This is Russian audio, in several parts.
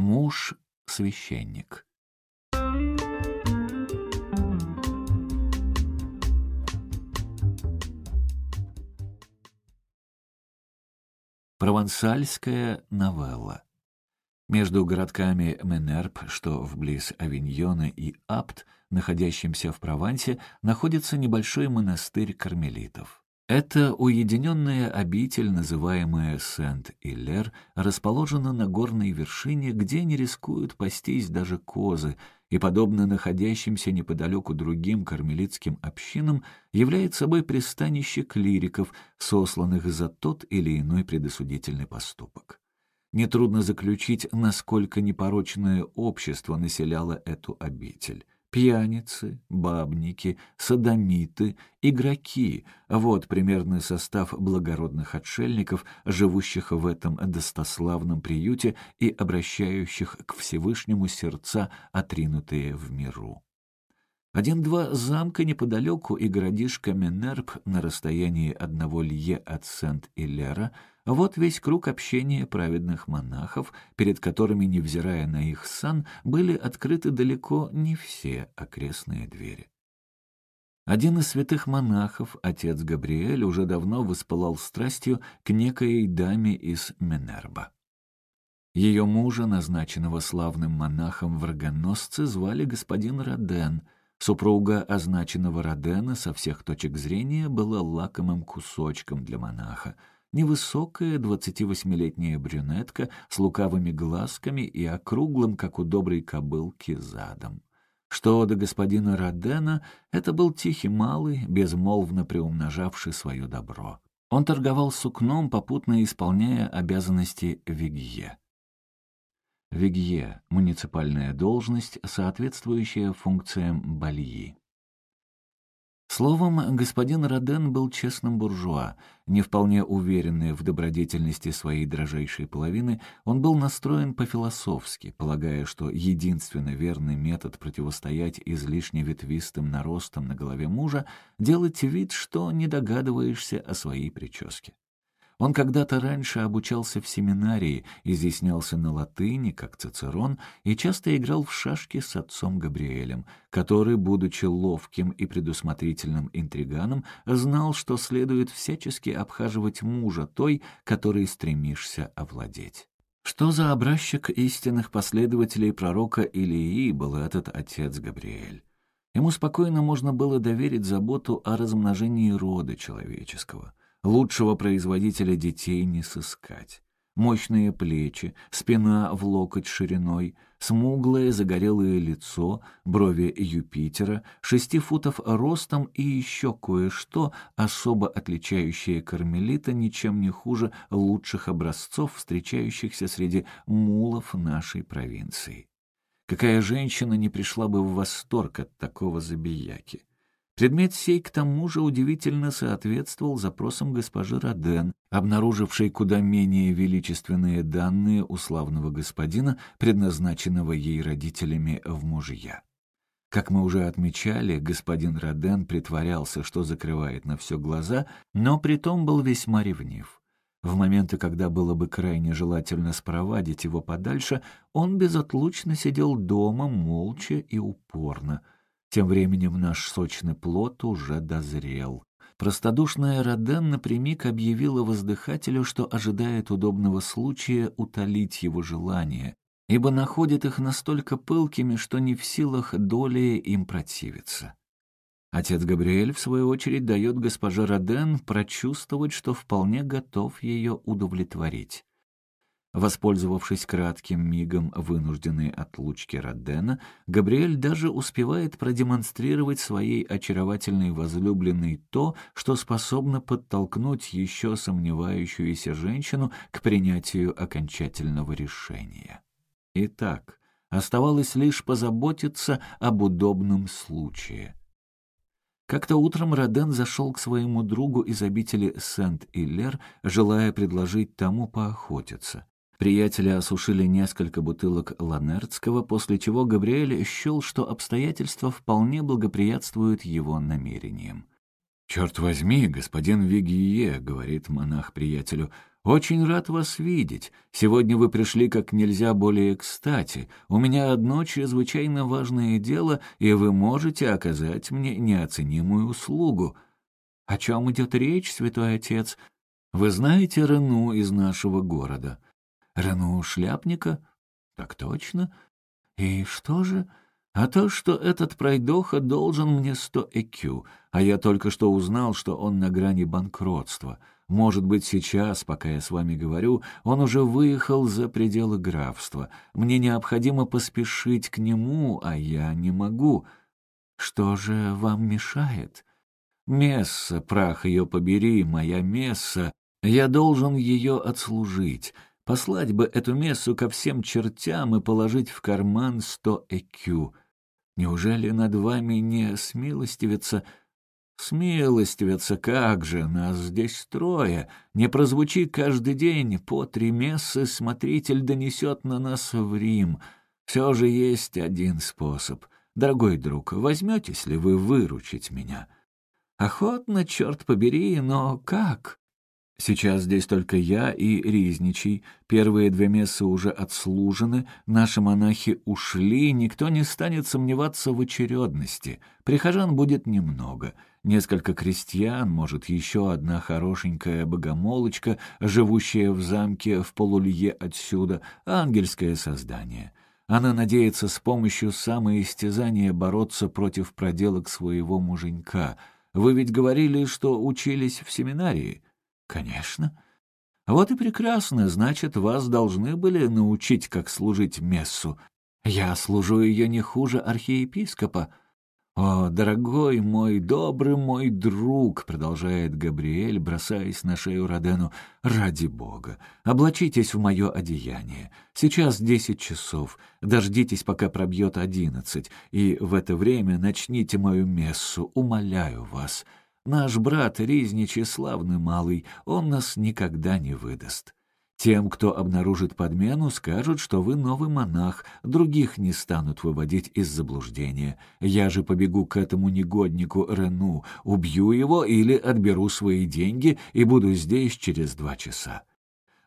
Муж-священник. Провансальская новелла. Между городками Менерб, что вблиз Авиньона, и Апт, находящимся в Провансе, находится небольшой монастырь кармелитов. Эта уединенная обитель, называемая Сент-Илер, расположена на горной вершине, где не рискуют пастись даже козы, и, подобно находящимся неподалеку другим кармелитским общинам, является собой пристанище клириков, сосланных за тот или иной предосудительный поступок. Нетрудно заключить, насколько непорочное общество населяло эту обитель. Пьяницы, бабники, садомиты, игроки — вот примерный состав благородных отшельников, живущих в этом достославном приюте и обращающих к Всевышнему сердца, отринутые в миру. Один-два замка неподалеку и городишко Менерб на расстоянии одного лье от Сент-Илера — вот весь круг общения праведных монахов, перед которыми, невзирая на их сан, были открыты далеко не все окрестные двери. Один из святых монахов, отец Габриэль, уже давно воспылал страстью к некоей даме из Менерба. Ее мужа, назначенного славным монахом врагоносцы, звали господин Роден. Супруга означенного Родена со всех точек зрения была лакомым кусочком для монаха — невысокая двадцативосьмилетняя брюнетка с лукавыми глазками и округлым, как у доброй кобылки, задом. Что до господина Родена, это был тихий малый, безмолвно приумножавший свое добро. Он торговал сукном, попутно исполняя обязанности вигье. Вигье — муниципальная должность, соответствующая функциям бальи. Словом, господин Роден был честным буржуа. Не вполне уверенный в добродетельности своей дрожайшей половины, он был настроен по-философски, полагая, что единственно верный метод противостоять излишне ветвистым наростам на голове мужа — делать вид, что не догадываешься о своей прическе. Он когда-то раньше обучался в семинарии, изъяснялся на латыни, как Цицерон, и часто играл в шашки с отцом Габриэлем, который, будучи ловким и предусмотрительным интриганом, знал, что следует всячески обхаживать мужа той, которой стремишься овладеть. Что за образчик истинных последователей пророка Илии был этот отец Габриэль? Ему спокойно можно было доверить заботу о размножении рода человеческого — Лучшего производителя детей не сыскать. Мощные плечи, спина в локоть шириной, смуглое загорелое лицо, брови Юпитера, шести футов ростом и еще кое-что, особо отличающее кармелита ничем не хуже лучших образцов, встречающихся среди мулов нашей провинции. Какая женщина не пришла бы в восторг от такого забияки? Предмет сей к тому же удивительно соответствовал запросам госпожи Роден, обнаружившей куда менее величественные данные у славного господина, предназначенного ей родителями в мужья. Как мы уже отмечали, господин Роден притворялся, что закрывает на все глаза, но притом был весьма ревнив. В моменты, когда было бы крайне желательно спровадить его подальше, он безотлучно сидел дома, молча и упорно — тем временем наш сочный плод уже дозрел. Простодушная Роден напрямик объявила воздыхателю, что ожидает удобного случая утолить его желание, ибо находит их настолько пылкими, что не в силах долей им противиться. Отец Габриэль, в свою очередь, дает госпоже Роден прочувствовать, что вполне готов ее удовлетворить. Воспользовавшись кратким мигом вынужденной отлучки Родена, Габриэль даже успевает продемонстрировать своей очаровательной возлюбленной то, что способно подтолкнуть еще сомневающуюся женщину к принятию окончательного решения. Итак, оставалось лишь позаботиться об удобном случае. Как-то утром Роден зашел к своему другу из обители Сент-Илер, желая предложить тому поохотиться. Приятели осушили несколько бутылок ланердского, после чего Габриэль счел, что обстоятельства вполне благоприятствуют его намерениям. «Черт возьми, господин Вигие», — говорит монах приятелю, «Очень рад вас видеть. Сегодня вы пришли как нельзя более кстати. У меня одно чрезвычайно важное дело, и вы можете оказать мне неоценимую услугу». «О чем идет речь, святой отец?» «Вы знаете Рену из нашего города?» «Рену Шляпника?» «Так точно. И что же?» «А то, что этот пройдоха должен мне сто ЭКЮ, а я только что узнал, что он на грани банкротства». Может быть, сейчас, пока я с вами говорю, он уже выехал за пределы графства. Мне необходимо поспешить к нему, а я не могу. Что же вам мешает? Месса, прах ее побери, моя месса. Я должен ее отслужить. Послать бы эту мессу ко всем чертям и положить в карман сто ЭКЮ. Неужели над вами не смилостивится Смилостивятся, как же, нас здесь трое. Не прозвучит каждый день, по три мессы смотритель донесет на нас в Рим. Все же есть один способ. Дорогой друг, возьметесь ли вы выручить меня? Охотно, черт побери, но как? Сейчас здесь только я и Ризничий. Первые две мессы уже отслужены, наши монахи ушли, никто не станет сомневаться в очередности. Прихожан будет немного. Несколько крестьян, может, еще одна хорошенькая богомолочка, живущая в замке в полулье отсюда, ангельское создание. Она надеется с помощью самоистязания бороться против проделок своего муженька. Вы ведь говорили, что учились в семинарии?» «Конечно». «Вот и прекрасно, значит, вас должны были научить, как служить мессу. Я служу ее не хуже архиепископа». «О, дорогой мой, добрый мой друг!» — продолжает Габриэль, бросаясь на шею Родену. «Ради бога! Облачитесь в мое одеяние. Сейчас десять часов. Дождитесь, пока пробьет одиннадцать, и в это время начните мою мессу, умоляю вас. Наш брат Ризничий славный малый, он нас никогда не выдаст. Тем, кто обнаружит подмену, скажут, что вы новый монах, других не станут выводить из заблуждения. Я же побегу к этому негоднику Рену, убью его или отберу свои деньги и буду здесь через два часа.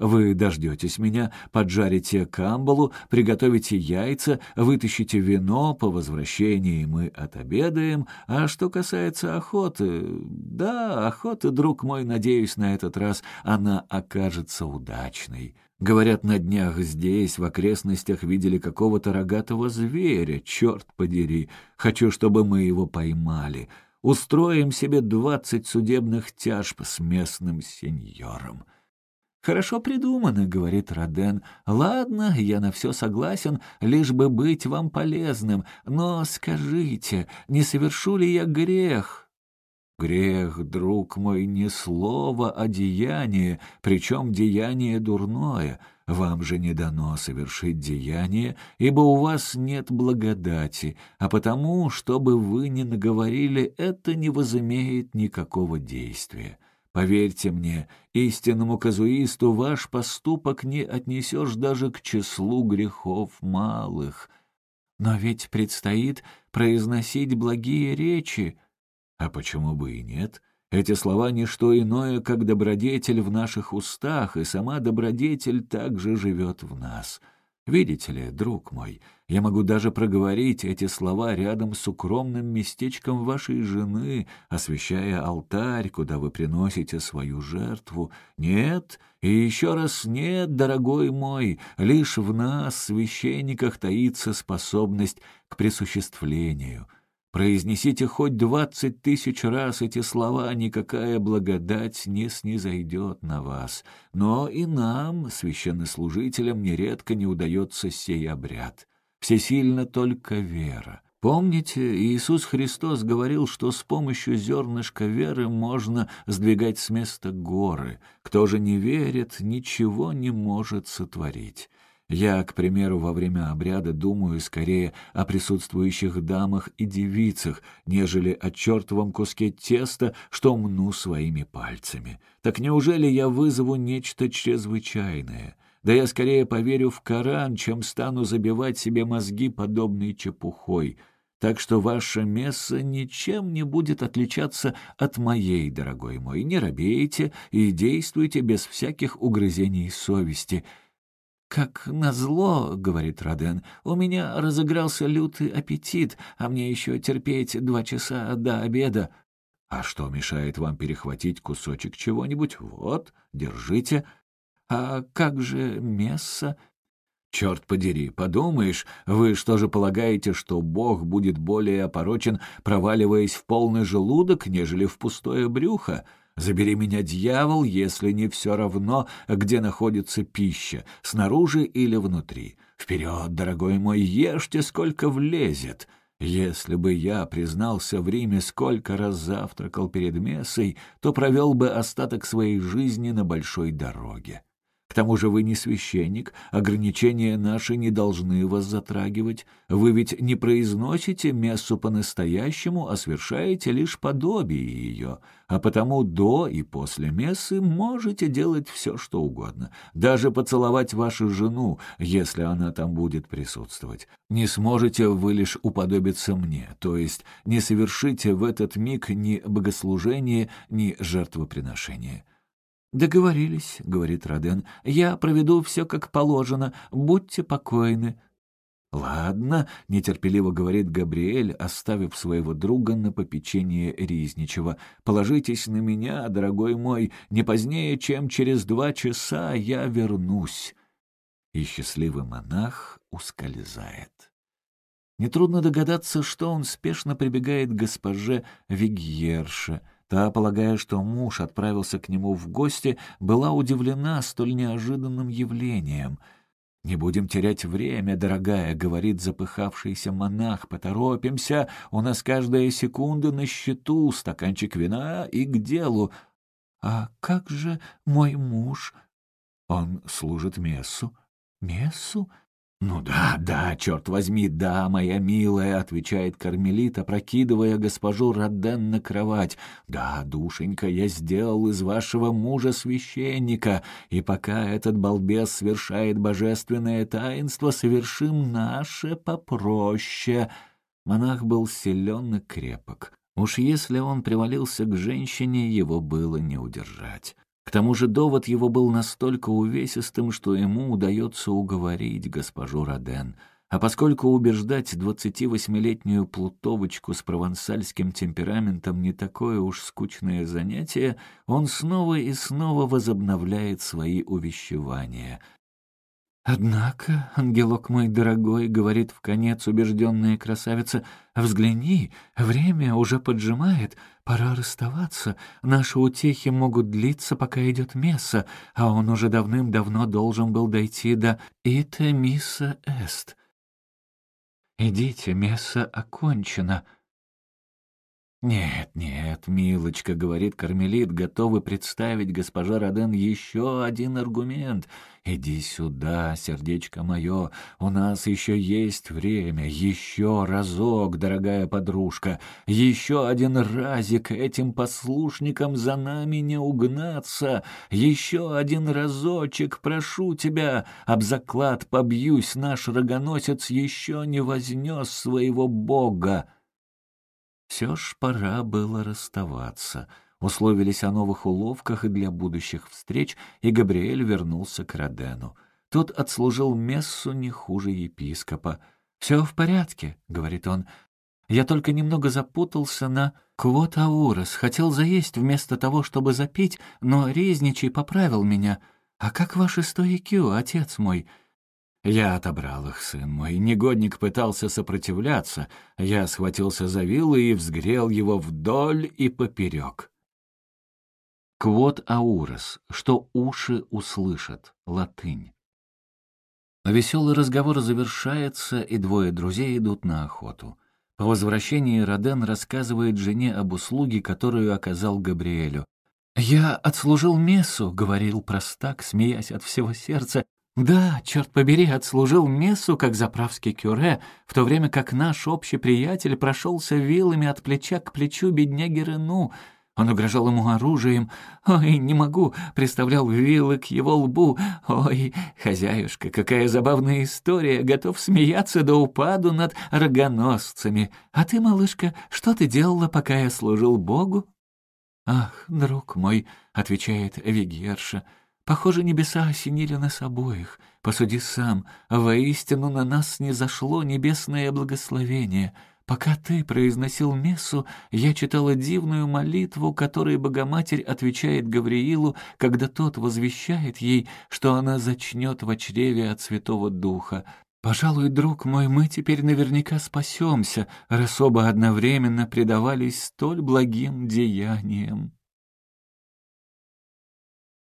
Вы дождетесь меня, поджарите камбалу, приготовите яйца, вытащите вино, по возвращении мы отобедаем. А что касается охоты... Да, охота, друг мой, надеюсь, на этот раз она окажется удачной. Говорят, на днях здесь, в окрестностях, видели какого-то рогатого зверя, черт подери. Хочу, чтобы мы его поймали. Устроим себе двадцать судебных тяжб с местным сеньором. «Хорошо придумано», — говорит Роден. «Ладно, я на все согласен, лишь бы быть вам полезным. Но скажите, не совершу ли я грех?» «Грех, друг мой, не слово, а деяние, причем деяние дурное. Вам же не дано совершить деяние, ибо у вас нет благодати, а потому, чтобы вы не наговорили, это не возымеет никакого действия». Поверьте мне, истинному казуисту ваш поступок не отнесешь даже к числу грехов малых. Но ведь предстоит произносить благие речи. А почему бы и нет? Эти слова — не что иное, как добродетель в наших устах, и сама добродетель также живет в нас. Видите ли, друг мой, я могу даже проговорить эти слова рядом с укромным местечком вашей жены, освещая алтарь, куда вы приносите свою жертву. Нет, и еще раз нет, дорогой мой, лишь в нас, священниках, таится способность к присуществлению». Произнесите хоть двадцать тысяч раз эти слова, никакая благодать не снизойдет на вас. Но и нам, священнослужителям, нередко не удается сей обряд. Всесильна только вера. Помните, Иисус Христос говорил, что с помощью зернышка веры можно сдвигать с места горы. Кто же не верит, ничего не может сотворить. Я, к примеру, во время обряда думаю скорее о присутствующих дамах и девицах, нежели о чертовом куске теста, что мну своими пальцами. Так неужели я вызову нечто чрезвычайное? Да я скорее поверю в Коран, чем стану забивать себе мозги подобной чепухой. так что ваше место ничем не будет отличаться от моей, дорогой мой. Не робейте и действуйте без всяких угрызений совести». «Как назло, — говорит Роден, — у меня разыгрался лютый аппетит, а мне еще терпеть два часа до обеда. А что мешает вам перехватить кусочек чего-нибудь? Вот, держите. А как же месса?» Черт подери, подумаешь, вы что же полагаете, что Бог будет более опорочен, проваливаясь в полный желудок, нежели в пустое брюхо? Забери меня, дьявол, если не все равно, где находится пища, снаружи или внутри. Вперед, дорогой мой, ешьте, сколько влезет. Если бы я признался в Риме, сколько раз завтракал перед мессой, то провел бы остаток своей жизни на большой дороге. К тому же вы не священник, ограничения наши не должны вас затрагивать. Вы ведь не произносите мессу по-настоящему, а совершаете лишь подобие ее. А потому до и после мессы можете делать все, что угодно. Даже поцеловать вашу жену, если она там будет присутствовать. Не сможете вы лишь уподобиться мне, то есть не совершите в этот миг ни богослужения, ни жертвоприношения. «Договорились», — говорит Роден. «Я проведу все как положено. Будьте покойны». «Ладно», — нетерпеливо говорит Габриэль, оставив своего друга на попечение Ризничева. «Положитесь на меня, дорогой мой, не позднее, чем через два часа я вернусь». И счастливый монах ускользает. Нетрудно догадаться, что он спешно прибегает к госпоже Вигьерше — Та, полагая, что муж отправился к нему в гости, была удивлена столь неожиданным явлением. «Не будем терять время, дорогая», — говорит запыхавшийся монах, — «поторопимся, у нас каждая секунда на счету, стаканчик вина и к делу». «А как же мой муж?» «Он служит мессу». «Мессу? «Ну да, да, черт возьми, да, моя милая», — отвечает Кармелита, прокидывая госпожу Роден на кровать. «Да, душенька, я сделал из вашего мужа священника, и пока этот балбес совершает божественное таинство, совершим наше попроще». Монах был силен и крепок. Уж если он привалился к женщине, его было не удержать. К тому же довод его был настолько увесистым, что ему удается уговорить госпожу Роден. А поскольку убеждать 28-летнюю плутовочку с провансальским темпераментом не такое уж скучное занятие, он снова и снова возобновляет свои увещевания. «Однако, ангелок мой дорогой, — говорит в конец убежденная красавица, — взгляни, время уже поджимает, пора расставаться, наши утехи могут длиться, пока идет месса, а он уже давным-давно должен был дойти до «Ите мисса эст». «Идите, месса окончена», «Нет, нет, милочка», — говорит Кармелит, готовый представить госпожа Роден еще один аргумент. «Иди сюда, сердечко мое, у нас еще есть время, еще разок, дорогая подружка, еще один разик этим послушникам за нами не угнаться, еще один разочек, прошу тебя, об заклад побьюсь, наш рогоносец еще не вознес своего бога». Все ж пора было расставаться. Условились о новых уловках и для будущих встреч, и Габриэль вернулся к Родену. Тот отслужил мессу не хуже епископа. «Все в порядке», — говорит он. «Я только немного запутался на квотаурос. Хотел заесть вместо того, чтобы запить, но Резничий поправил меня. А как ваши стояки, отец мой?» Я отобрал их, сын мой. Негодник пытался сопротивляться. Я схватился за вилы и взгрел его вдоль и поперек. Квот аурос, что уши услышат, латынь. Веселый разговор завершается, и двое друзей идут на охоту. По возвращении Роден рассказывает жене об услуге, которую оказал Габриэлю. «Я отслужил мессу», — говорил простак, смеясь от всего сердца, да, черт побери, отслужил мессу, как заправский кюре, в то время как наш общий приятель прошелся вилами от плеча к плечу бедняги Рену. Он угрожал ему оружием. Ой, не могу, приставлял вилы к его лбу. Ой, хозяюшка, какая забавная история, готов смеяться до упаду над рогоносцами. А ты, малышка, что ты делала, пока я служил Богу? «Ах, друг мой», — отвечает Вигерша, — «похоже, небеса осенили нас обоих. Посуди сам, воистину на нас не зашло небесное благословение». Пока ты произносил мессу, я читала дивную молитву, которой Богоматерь отвечает Гавриилу, когда тот возвещает ей, что она зачнет в чреве от Святого Духа. Пожалуй, друг мой, мы теперь наверняка спасемся, раз оба одновременно предавались столь благим деяниям.